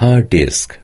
hard disk.